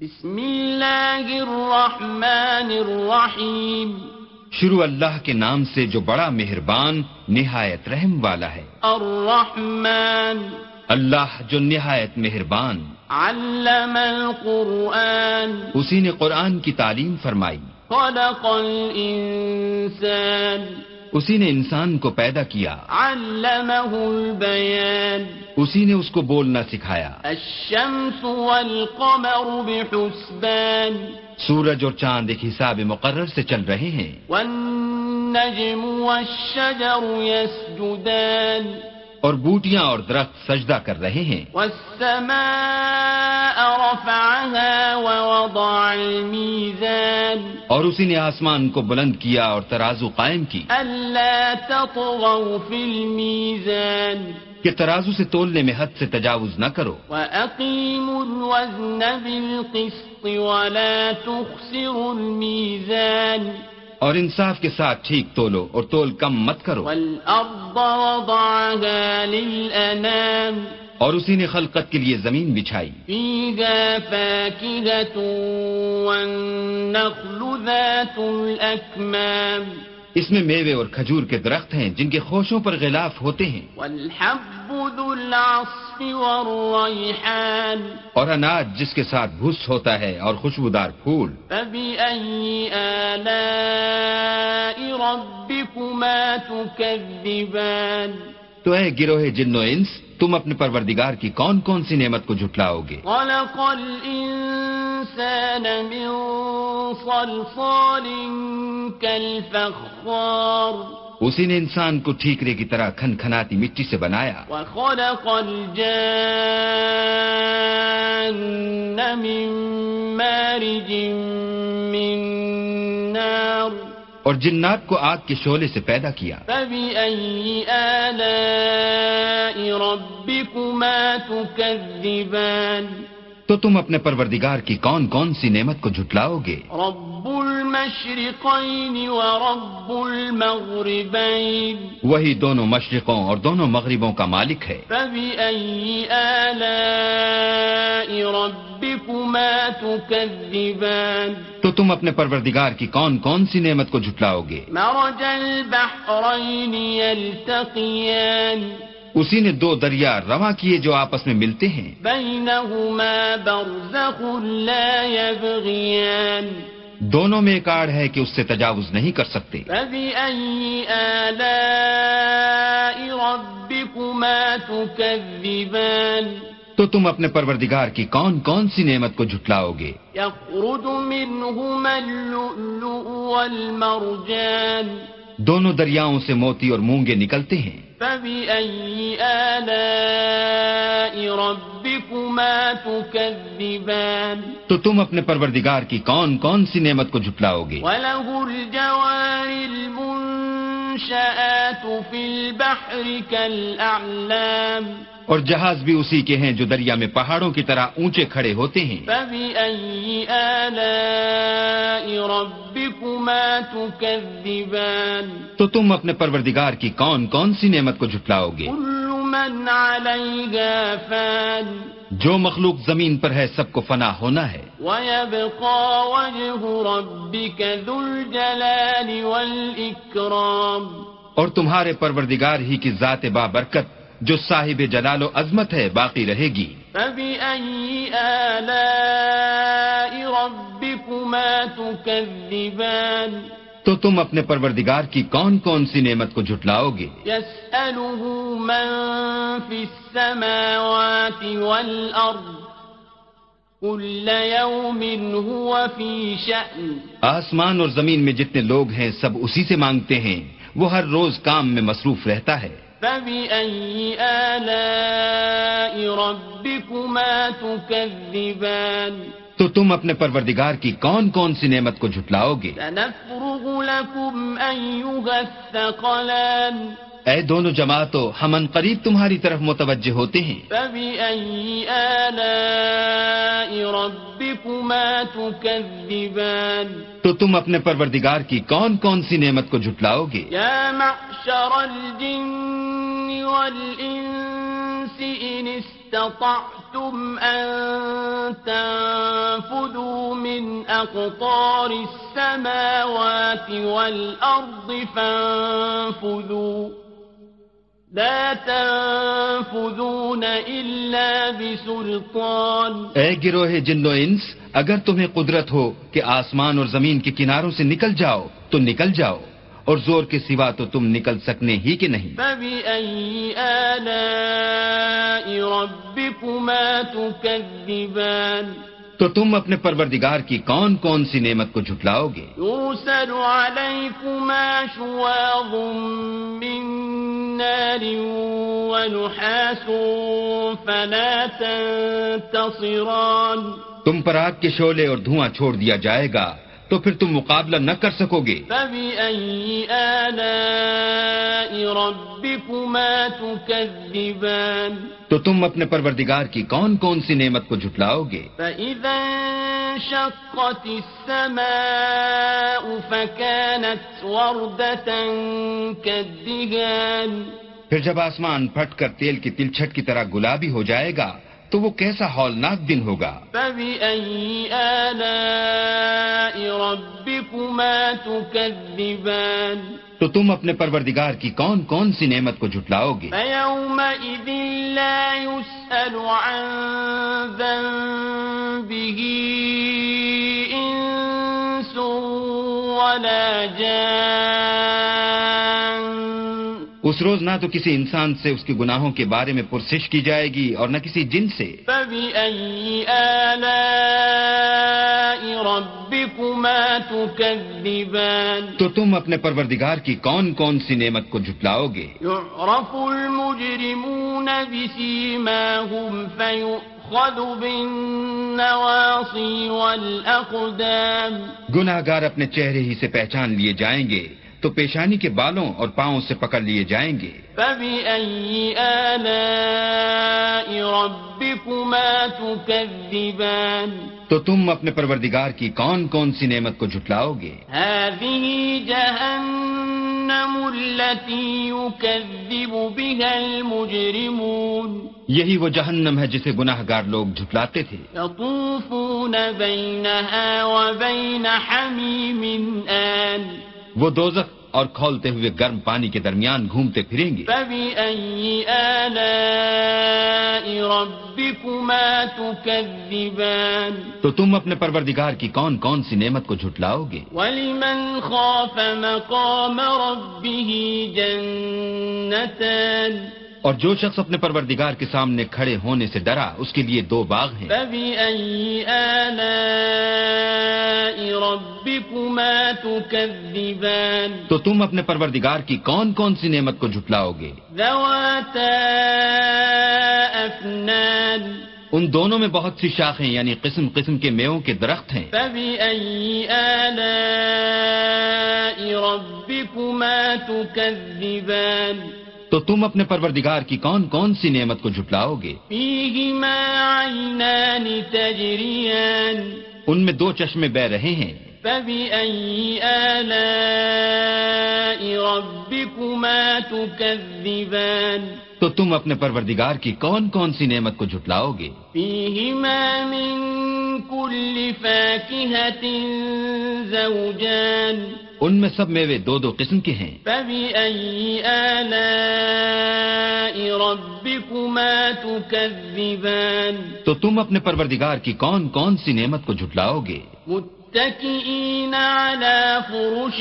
بسم اللہ الرحمن الرحیم۔ شروع اللہ کے نام سے جو بڑا مہربان نہایت رحم والا ہے۔ الرحمن۔ اللہ جو نہایت مہربان۔ علم القرآن۔ اسی نے قرآن کی تعلیم فرمائی۔ خلق الانسان۔ اسی نے انسان کو پیدا کیا۔ علمه البیان اسی نے اس کو بولنا سکھایا۔ الشمس والقمر بحسبان۔ سورج اور چاند ایک حساب مقرر سے چل رہے ہیں۔ والنجم والشجر يسجدان۔ اور بوٹیاں اور درخت سجدہ کر رہے ہیں۔ والسماء رفعها ووضع الميزان۔ اور اسی نے آسمان کو بلند کیا اور ترازو قائم کی۔ ألا تطغوا في الميزان۔ کہ ترازو سے تولنے میں حد سے تجاوز نہ کرو۔ وأقيموا الوزن بالقسط ولا تخسروا الميزان۔ اور انصاف کے ساتھ ٹھیک تولو اور تول کم مت کرو۔ اور اسی نے خلقت کے لیے زمین بچھائی۔ فيها فاكهة والنخل ذات الأكمام۔ اس میں میوے اور کھجور کے درخت ہیں جن کے خوشوں پر غلاف ہوتے ہیں۔ اور اناج جس کے ساتھ بھس ہوتا ہے اور خوشبودار پھول۔ ربكما تكذبان تو اے گروہ جن و انس تم اپنے پروردگار کی کون کون سی نعمت کو جھٹلاؤ گے؟ خلق الإنسان من صلصال كالفخار. اسی نے انسان کو ٹھیکرے کی طرح کھن کھناتی مٹی سے بنایا۔ وخلق الجان من مارج من نار۔ اور جنات کو آگ کے شعلے سے پیدا کیا۔ فبأي آلاء ربكما تكذبان؟ تو تم اپنے پروردگار کی کون کون سی نعمت کو جھٹلاؤ گے؟ رب المشرقين ورب المغربين. وہی دونوں مشرقوں اور دونوں مغربوں کا مالک ہے۔ فبأي آلاء ربكما تكذبان؟ تو تم اپنے پروردگار کی کون کون سی نعمت کو جھٹلاؤ گے؟ مرج البحرين يلتقيان اسی نے دو دریا رواں کیے جو آپس میں ملتے ہیں۔ بينهما برزخ لا يبغيان دونوں میں ایک آڑ ہے کہ اس سے تجاوز نہیں کر سکتے۔ فبأي آلاء ربكما تكذبان تو تم اپنے پروردگار کی کون کون سی نعمت کو جھٹلاؤ گے؟ يخرج منهما اللؤلؤ والمرجان دونوں دریاؤں سے موتی اور مونگے نکلتے ہیں۔ فبأي آلاء ربكما تكذبان تو تم اپنے پروردگار کی کون کون سی نعمت کو جھٹلاؤ گے؟ وله الجوار المنشآت في البحر كالأعلام اور جہاز بھی اسی کے ہیں جو دریا میں پہاڑوں کی طرح اونچے کھڑے ہوتے ہیں۔ فبأي آلاء ربكما تكذبان تو تم اپنے پروردگار کی کون کون سی نعمت کو جھٹلاؤ گے؟ من فان جو مخلوق زمین پر ہے سب کو فنا ہونا ہے۔ ويبقى وجه ربك ذو الجلال والإكرام اور تمہارے پروردگار ہی کی ذات بابرکت جو صاحب جلال و عظمت ہے باقی رہے گی۔ فبأي آلاء ربكما تكذبان تو تم اپنے پروردگار کی کون کون سی نعمت کو جھٹلاؤ گے؟ يسأله من في السماوات والأرض كل يوم هو في شأن آسمان اور زمین میں جتنے لوگ ہیں سب اسی سے مانگتے ہیں۔ وہ ہر روز کام میں مصروف رہتا ہے۔ فبأي آلاء ربكما تكذبان تو تم اپنے پروردگار کی کون کون سی نعمت کو جھٹلاؤ گے؟ سنفرغ لكم أيها الثقلان اے دونوں جماعتوں ہم ان قریب تمہاری طرف متوجہ ہوتے ہیں۔ فبأي آلاء ربكما تكذبان تو تم اپنے پروردگار کی کون کون سی نعمت کو جھٹلاؤ گے؟ يا معشر الجن والإنس إن استطعتم أن تنفذوا من أقطار السماوات والأرض فانفذوا. لا تنفذون إلا بسلطان. اے گروہ جن و انس، اگر تمہیں قدرت ہو کہ آسمان اور زمین کے کناروں سے نکل جاؤ، تو نکل جاؤ۔ اور زور کے سوا تو تم نکل سکنے ہی کہ نہیں۔ فبأي آلاء ربكما تكذبان تو تم اپنے پروردگار کی کون کون سی نعمت کو جھٹلاؤ گے؟ يرسل عليكما شواظ من نار ونحاس فلا تنتصران تم پر آگ کے شعلے اور دھواں چھوڑ دیا جائے گا۔ تو پھر تم مقابلہ نہ کر سکو گے۔ تو تم اپنے پروردگار کی کون کون سی نعمت کو جھٹلاؤ گے؟ فإذا انشقت السماء فكانت وردة كالدهان پھر جب آسمان پھٹ کر تیل کی تلچھٹ کی طرح گلابی ہو جائے گا تو وہ کیسا ہولناک دن ہوگا؟ فبأي آلاء ربكما تكذبان تو تم اپنے پروردگار کی کون کون سی نعمت کو جھٹلاؤ گے؟ فيومئذ لا يسأل عن ذنبه إنس ولا جان اس روز نہ تو کسی انسان سے اس کے گناہوں کے بارے میں پرسش کی جائے گی اور نہ کسی جن سے۔ فبأي آلاء ربكما تكذبان تو تم اپنے پروردگار کی کون کون سی نعمت کو جھٹلاؤ گے؟ يعرف المجرمون بسيماهم فيؤخذ بالنواصي والأقدام گناہ گار اپنے چہرے ہی سے پہچان لیے جائیں گے۔ تو پیشانی کے بالوں اور پاؤں سے پکڑ لیے جائیں گے۔ فبأي آلاء ربكما تكذبان تو تم اپنے پروردگار کی کون کون سی نعمت کو جھٹلاؤ گے؟ هذه جهنم التي يكذب بها المجرمون یہی وہ جہنم ہے جسے گناہ گار لوگ جھٹلاتے تھے۔ يطوفون بينها وبين حميم آن وہ دوزخ اور کھولتے ہوئے گرم پانی کے درمیان گھومتے پھریں گے۔ فبأي آلاء ربكما تكذبان تو تم اپنے پروردگار کی کون کون سی نعمت کو جھٹلاؤ گے؟ ولمن خاف مقام ربه جنتان اور جو شخص اپنے پروردگار کے سامنے کھڑے ہونے سے ڈرا اس کے لیے دو باغ ہیں۔ فبأي آلاء ربكما تكذبان تو تم اپنے پروردگار کی کون کون سی نعمت کو جھٹلاؤ گے ذواتا ان دونوں میں بہت سی شاخیں یعنی قسم قسم کے میووں کے درخت ہیں۔ فبأي آلاء ربكما تكذبان تو تم اپنے پروردگار کی کون کون سی نعمت کو جھٹلاؤ گے ان میں دو چشمے بہ رہے ہیں۔ فبأي آلاء ربكما تكذبان تو تم اپنے پروردگار کی کون کون سی نعمت کو جھٹلاؤ گے؟ فيهما من كل فاكهة زوجان ان میں سب میوے دو دو قسم کے ہیں۔ فبأي آلاء ربكما تكذبان تو تم اپنے پروردگار کی کون کون سی نعمت کو جھٹلاؤ گے؟ متكئين على فرش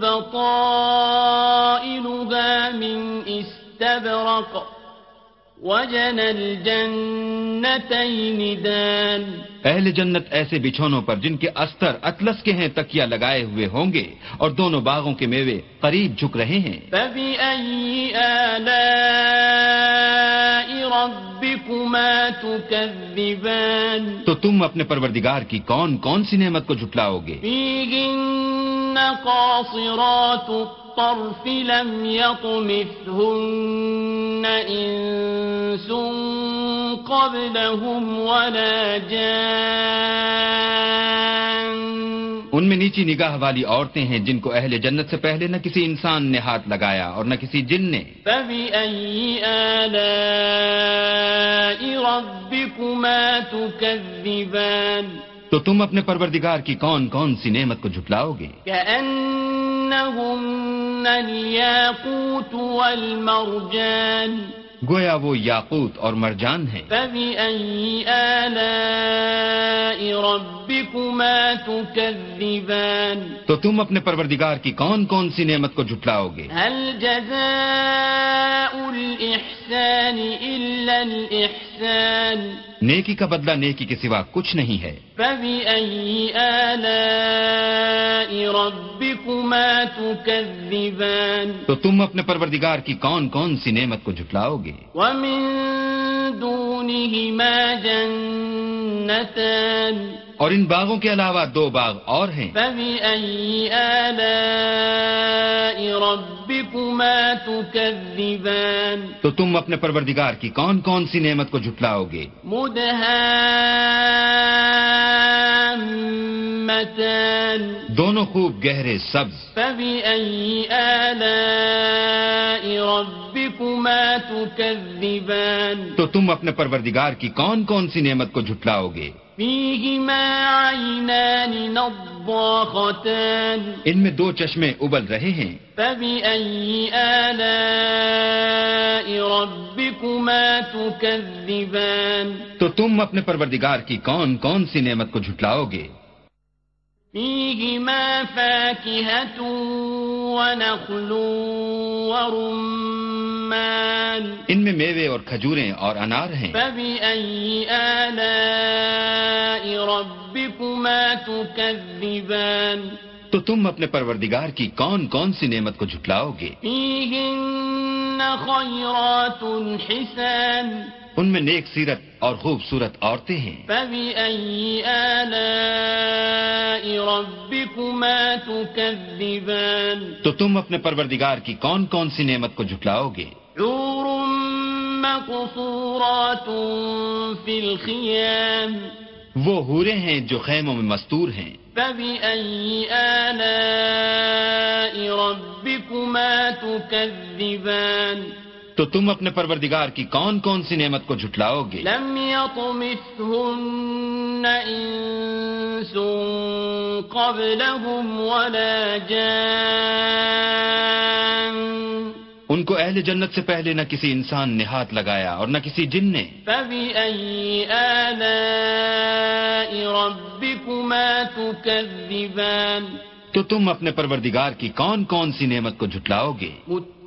بطائلها من استبرق وجنى الجنتين دان اہل جنت ایسے بچھونوں پر جن کے استر اطلس کے ہیں تکیا لگائے ہوئے ہوں گے اور دونوں باغوں کے میوے قریب جھک رہے ہیں۔ فبأي آلاء ربكما تكذبان تو تم اپنے پروردگار کی کون کون سی نعمت کو جھٹلاؤ گے؟ فيهن قاصرات الطرف لم يطمثهن إنس قبلهم ولا جان ان ان میں نیچی نگاہ والی عورتیں ہیں جن کو اہل جنت سے پہلے نہ کسی انسان نے ہاتھ لگایا اور نہ کسی جن نے۔ فبأي آلاء ربكما تكذبان تو تم اپنے پروردگار کی کون کون سی نعمت کو جھٹلاؤ گے؟ كأنهن الياقوت والمرجان گویا وہ یاقوت اور مرجان ہیں۔ فبأي آلاء ربكما تكذبان تو تم اپنے پروردگار کی کون کون سی نعمت کو جھٹلاؤ گے؟ هل جزاء الإحسان إلا الإحسان نیکی کا بدلہ نیکی کے سوا کچھ نہیں ہے۔ فبأي آلاء ربكما تكذبان تو تم اپنے پروردگار کی کون کون سی نعمت کو جھٹلاؤ گے؟ ومن دونهما جنتان اور ان باغوں کے علاوہ دو باغ اور ہیں۔ فبأي آلاء ربكما تكذبان تو تم اپنے پروردگار کی کون کون سی نعمت کو جھٹلاؤ گے؟ دونوں خوب گہرے سبز. فبأي آلاء ربكما تكذبان. تو تم اپنے پروردگار کی کون کون سی نعمت کو جھٹلاؤ گے؟ فيهما عينان نضاختان. ان میں دو چشمے ابل رہے ہیں۔ فبأي آلاء ربكما تكذبان. تو تم اپنے پروردگار کی کون کون سی نعمت کو جھٹلاؤ گے؟ فيهما فاكهة ونخل ورمان ان میں میوے اور کھجوریں اور انار ہیں۔ فبأي آلاء ربكما تكذبان تو تم اپنے پروردگار کی کون کون سی نعمت کو جھٹلاؤ گے؟ فيهن خيرات حسان ان میں نیک سیرت اور خوبصورت عورتیں ہیں۔ فبأي آلاء ربكما تكذبان تو تم اپنے پروردگار کی کون کون سی نعمت کو جھٹلاؤ گے؟ حور مقصورات وہ ہورے ہیں جو خیموں میں مستور ہیں۔ فبأي آلاء ربكما تكذبان تو تم اپنے پروردگار کی کون کون سی نعمت کو جھٹلاؤ گے؟ لم يطمثهن إنس قبلهم ولا جان. ان کو اہل جنت سے پہلے نہ کسی انسان نے ہاتھ لگایا اور نہ کسی جن نے۔ فبأي آلاء ربكما تكذبان؟ تو تم اپنے پروردگار کی کون کون سی نعمت کو جھٹلاؤ گے؟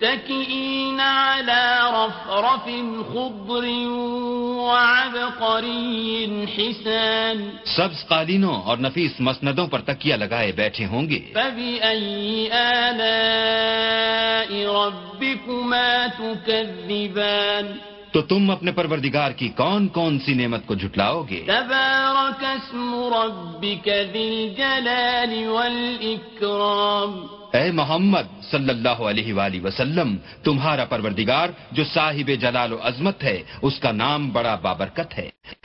متكئين على رفرف خضر وعبقري حسان سبز قالینوں اور نفیس مسندوں پر تکیہ لگائے بیٹھے ہوں گے۔ فبأي آلاء ربكما تكذبان تو تم اپنے پروردگار کی کون کون سی نعمت کو جھٹلاؤ گے؟ تبارك اسم الجلال والإكرام اے محمد صلی اللہ علیہ وآلہ وسلم تمہارا پروردگار جو صاحب جلال و عظمت ہے اس کا نام بڑا بابرکت ہے۔